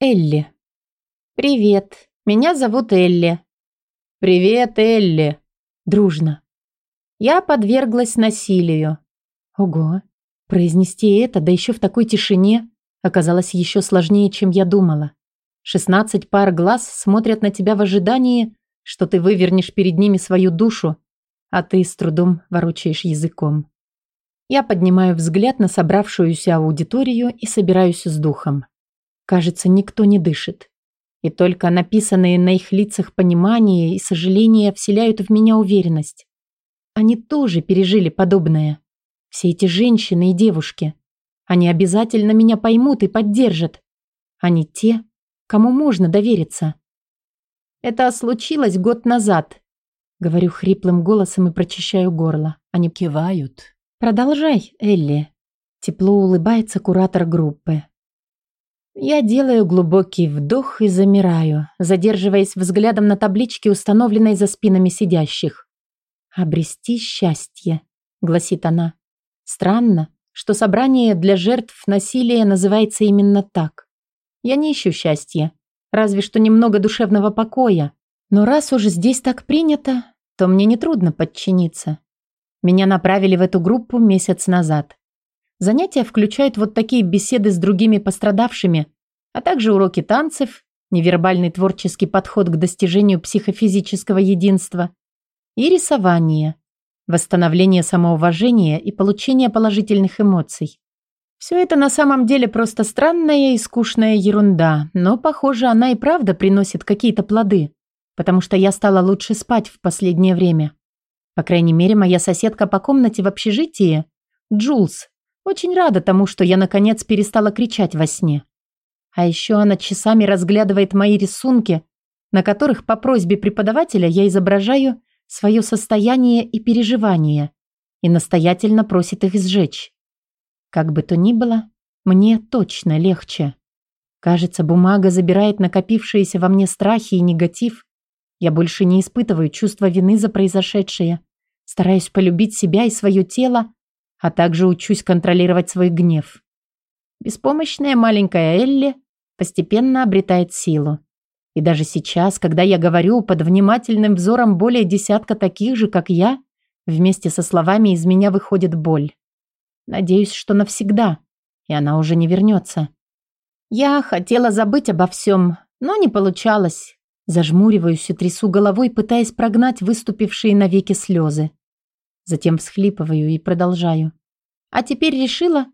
Элли. «Привет, меня зовут Элли». «Привет, Элли». Дружно. Я подверглась насилию. Ого, произнести это, да еще в такой тишине, оказалось еще сложнее, чем я думала. Шестнадцать пар глаз смотрят на тебя в ожидании, что ты вывернешь перед ними свою душу, а ты с трудом ворочаешь языком. Я поднимаю взгляд на собравшуюся аудиторию и собираюсь с духом. Кажется, никто не дышит. И только написанные на их лицах понимание и сожаление вселяют в меня уверенность. Они тоже пережили подобное. Все эти женщины и девушки. Они обязательно меня поймут и поддержат. Они те, кому можно довериться. Это случилось год назад. Говорю хриплым голосом и прочищаю горло. Они кивают. Продолжай, Элли. Тепло улыбается куратор группы. Я делаю глубокий вдох и замираю, задерживаясь взглядом на табличке, установленной за спинами сидящих. «Обрести счастье», — гласит она. Странно, что собрание для жертв насилия называется именно так. Я не ищу счастья, разве что немного душевного покоя. Но раз уж здесь так принято, то мне нетрудно подчиниться. Меня направили в эту группу месяц назад. Занятия включают вот такие беседы с другими пострадавшими, а также уроки танцев, невербальный творческий подход к достижению психофизического единства и рисование, восстановление самоуважения и получение положительных эмоций. Все это на самом деле просто странная и скучная ерунда, но, похоже, она и правда приносит какие-то плоды, потому что я стала лучше спать в последнее время. По крайней мере, моя соседка по комнате в общежитии, Джулс, очень рада тому, что я наконец перестала кричать во сне. А еще она часами разглядывает мои рисунки, на которых по просьбе преподавателя я изображаю свое состояние и переживания и настоятельно просит их сжечь. Как бы то ни было, мне точно легче. Кажется, бумага забирает накопившиеся во мне страхи и негатив. Я больше не испытываю чувства вины за произошедшее. Стараюсь полюбить себя и свое тело, а также учусь контролировать свой гнев. Беспомощная маленькая Элли постепенно обретает силу. И даже сейчас, когда я говорю под внимательным взором более десятка таких же, как я, вместе со словами из меня выходит боль. Надеюсь, что навсегда, и она уже не вернется. Я хотела забыть обо всем, но не получалось. Зажмуриваюсь и трясу головой, пытаясь прогнать выступившие навеки слезы. Затем всхлипываю и продолжаю. А теперь решила,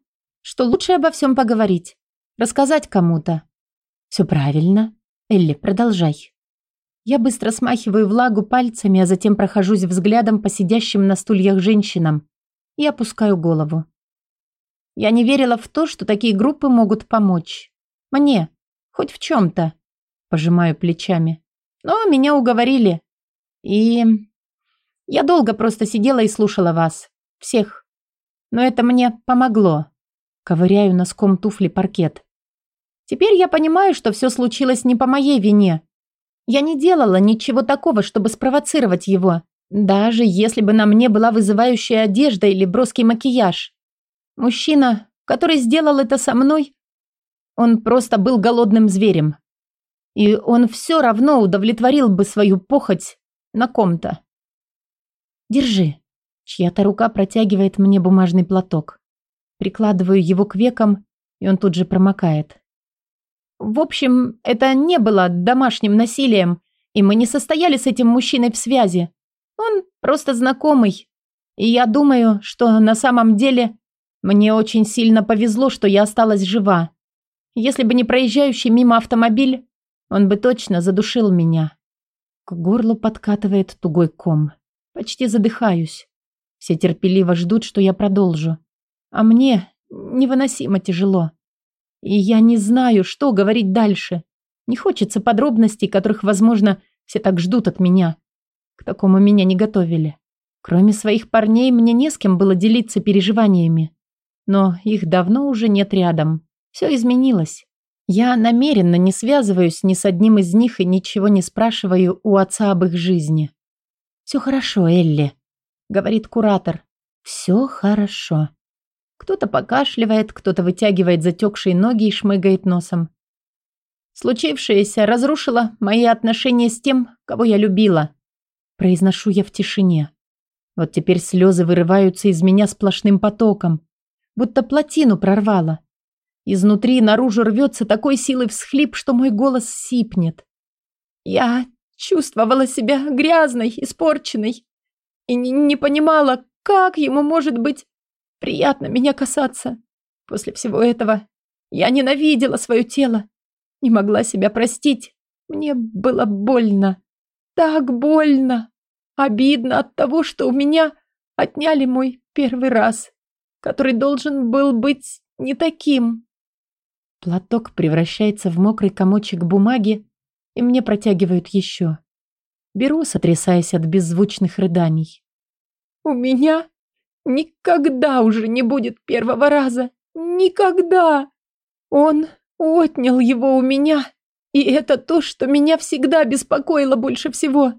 что лучше обо всем поговорить. Рассказать кому-то. Все правильно. Элли, продолжай. Я быстро смахиваю влагу пальцами, а затем прохожусь взглядом по сидящим на стульях женщинам и опускаю голову. Я не верила в то, что такие группы могут помочь. Мне. Хоть в чем-то. Пожимаю плечами. Но меня уговорили. И я долго просто сидела и слушала вас. Всех. Но это мне помогло. Ковыряю носком туфли паркет. Теперь я понимаю, что все случилось не по моей вине. Я не делала ничего такого, чтобы спровоцировать его. Даже если бы на мне была вызывающая одежда или броский макияж. Мужчина, который сделал это со мной, он просто был голодным зверем. И он все равно удовлетворил бы свою похоть на ком-то. Держи. Чья-то рука протягивает мне бумажный платок. Прикладываю его к векам, и он тут же промокает. В общем, это не было домашним насилием, и мы не состояли с этим мужчиной в связи. Он просто знакомый. И я думаю, что на самом деле мне очень сильно повезло, что я осталась жива. Если бы не проезжающий мимо автомобиль, он бы точно задушил меня. К горлу подкатывает тугой ком. Почти задыхаюсь. Все терпеливо ждут, что я продолжу. А мне невыносимо тяжело. И я не знаю, что говорить дальше. Не хочется подробностей, которых, возможно, все так ждут от меня. К такому меня не готовили. Кроме своих парней, мне не с кем было делиться переживаниями. Но их давно уже нет рядом. Все изменилось. Я намеренно не связываюсь ни с одним из них и ничего не спрашиваю у отца об их жизни. «Все хорошо, Элли», — говорит куратор. «Все хорошо». Кто-то покашливает, кто-то вытягивает затекшие ноги и шмыгает носом. Случившееся разрушило мои отношения с тем, кого я любила. Произношу я в тишине. Вот теперь слезы вырываются из меня сплошным потоком, будто плотину прорвало. Изнутри наружу рвется такой силой всхлип, что мой голос сипнет. Я чувствовала себя грязной, испорченной и не, не понимала, как ему может быть приятно меня касаться. После всего этого я ненавидела свое тело, не могла себя простить. Мне было больно, так больно, обидно от того, что у меня отняли мой первый раз, который должен был быть не таким. Платок превращается в мокрый комочек бумаги, и мне протягивают еще. Беру, сотрясаясь от беззвучных рыданий. «У меня никогда уже не будет первого раза. Никогда! Он отнял его у меня, и это то, что меня всегда беспокоило больше всего.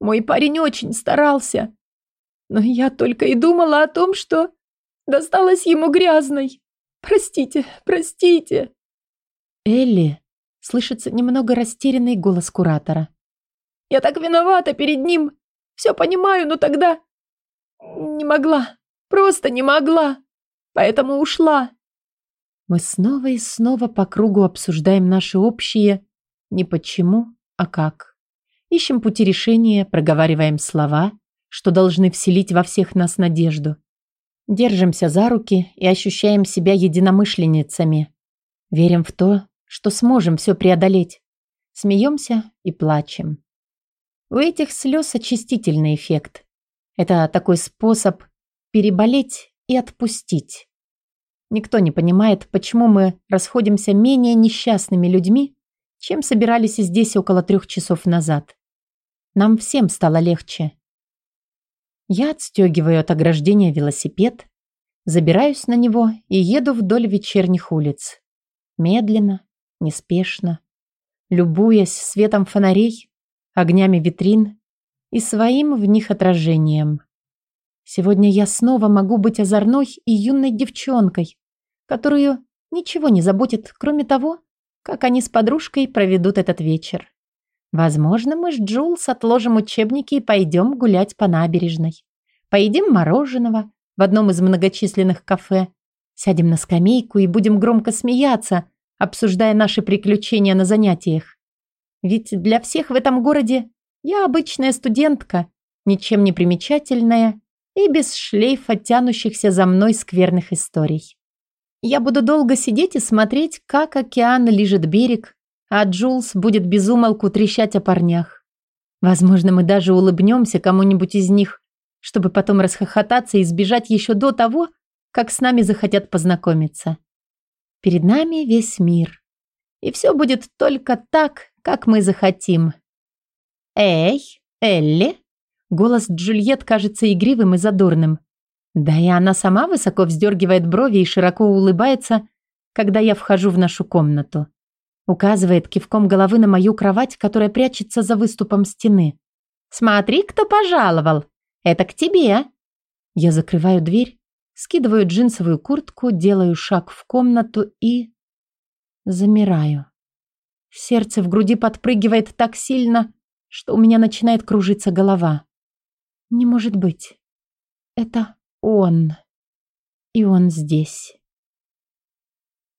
Мой парень очень старался, но я только и думала о том, что досталось ему грязной. Простите, простите. Элли, слышится немного растерянный голос куратора. Я так виновата перед ним. Все понимаю, но тогда не могла. Просто не могла. Поэтому ушла. Мы снова и снова по кругу обсуждаем наши общие не почему, а как. Ищем пути решения, проговариваем слова, что должны вселить во всех нас надежду. Держимся за руки и ощущаем себя единомышленницами. Верим в то, что сможем все преодолеть. Смеемся и плачем. У этих слез очистительный эффект. Это такой способ переболеть и отпустить. Никто не понимает, почему мы расходимся менее несчастными людьми, чем собирались здесь около трех часов назад. Нам всем стало легче. Я отстегиваю от ограждения велосипед, забираюсь на него и еду вдоль вечерних улиц. Медленно, неспешно, любуясь светом фонарей, огнями витрин и своим в них отражением. Сегодня я снова могу быть озорной и юной девчонкой, которую ничего не заботит, кроме того, как они с подружкой проведут этот вечер. Возможно, мы с Джулс отложим учебники и пойдем гулять по набережной. Поедим мороженого в одном из многочисленных кафе, сядем на скамейку и будем громко смеяться, обсуждая наши приключения на занятиях. Ведь для всех в этом городе я обычная студентка, ничем не примечательная и без шлейфа тянущихся за мной скверных историй. Я буду долго сидеть и смотреть, как океан лижет берег, а Джулс будет безумолку трещать о парнях. Возможно, мы даже улыбнемся кому-нибудь из них, чтобы потом расхохотаться и сбежать еще до того, как с нами захотят познакомиться. Перед нами весь мир. И все будет только так, как мы захотим. «Эй, Элли!» Голос Джульет кажется игривым и задорным. Да и она сама высоко вздергивает брови и широко улыбается, когда я вхожу в нашу комнату. Указывает кивком головы на мою кровать, которая прячется за выступом стены. «Смотри, кто пожаловал! Это к тебе!» Я закрываю дверь, скидываю джинсовую куртку, делаю шаг в комнату и... Замираю. Сердце в груди подпрыгивает так сильно, что у меня начинает кружиться голова. Не может быть. Это он. И он здесь.